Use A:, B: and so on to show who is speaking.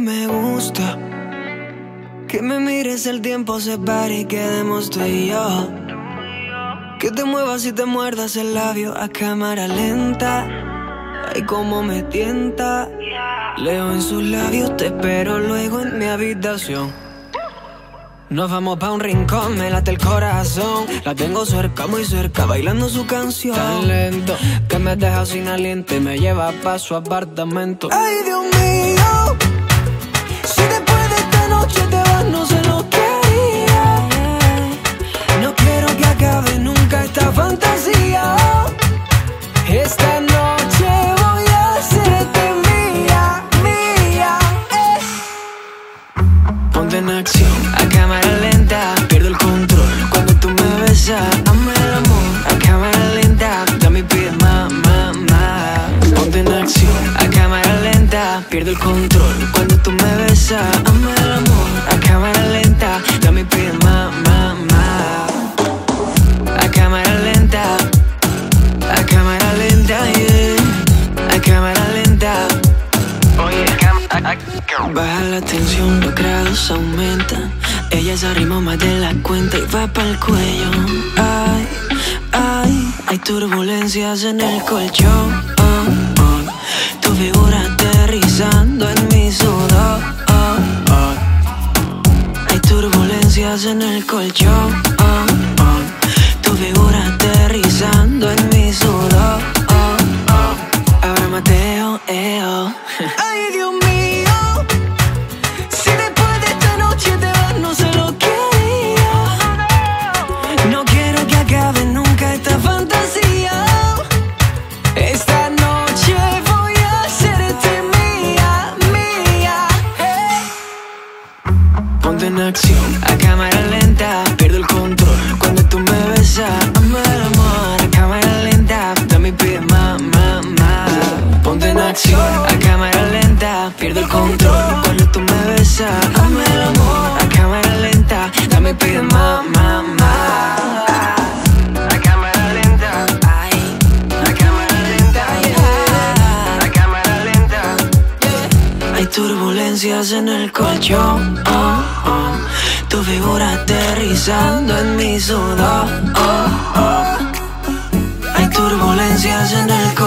A: me gusta que me mires el tiempo se pare y quedemos tú y yo. Que te muevas y te muerdas el labio a cámara lenta. Ay, cómo me tienta. Leo en sus labios, te espero luego en mi habitación. Nos vamos pa' un rincón, me late el corazón. La tengo cerca, muy cerca, bailando su canción. Tan lento que me deja sin aliento y me lleva pa' su apartamento. Ay, Dios mío, fantasía. Esta noche voy a hacerte mía, mía. eh. Ponte en acción, a cámara lenta, pierdo el control cuando tú me besas. Hazme el amor, a cámara lenta, dame más, más, más. Ponte en acción, a cámara lenta, pierdo el control cuando tú me besas. Hazme el amor, la tensión, los grados aumentan. Ella se arrimó más de la cuenta y va para el cuello. Ay, ay, hay turbulencias en el colchón. oh, oh. Tu figura aterrizando en mi sudor. oh, oh. Hay turbulencias en el colchón. oh, oh. Tu figura aterrizando en mi sudor. oh, oh. Ahora Mateo, eh, Ponte en acción, a cámara lenta, pierdo el control cuando tú me besas. Hazme el amor, a cámara lenta, dame pide más, más, más. Ponte en acción, a cámara lenta, pierdo el control cuando tú me besas. Hazme el amor, a cámara lenta, dame pide más, más, más. A turbulencias en el colchón. oh, oh. Tu figura aterrizando en mi sudor. oh, oh. Hay turbulencias en el colchón.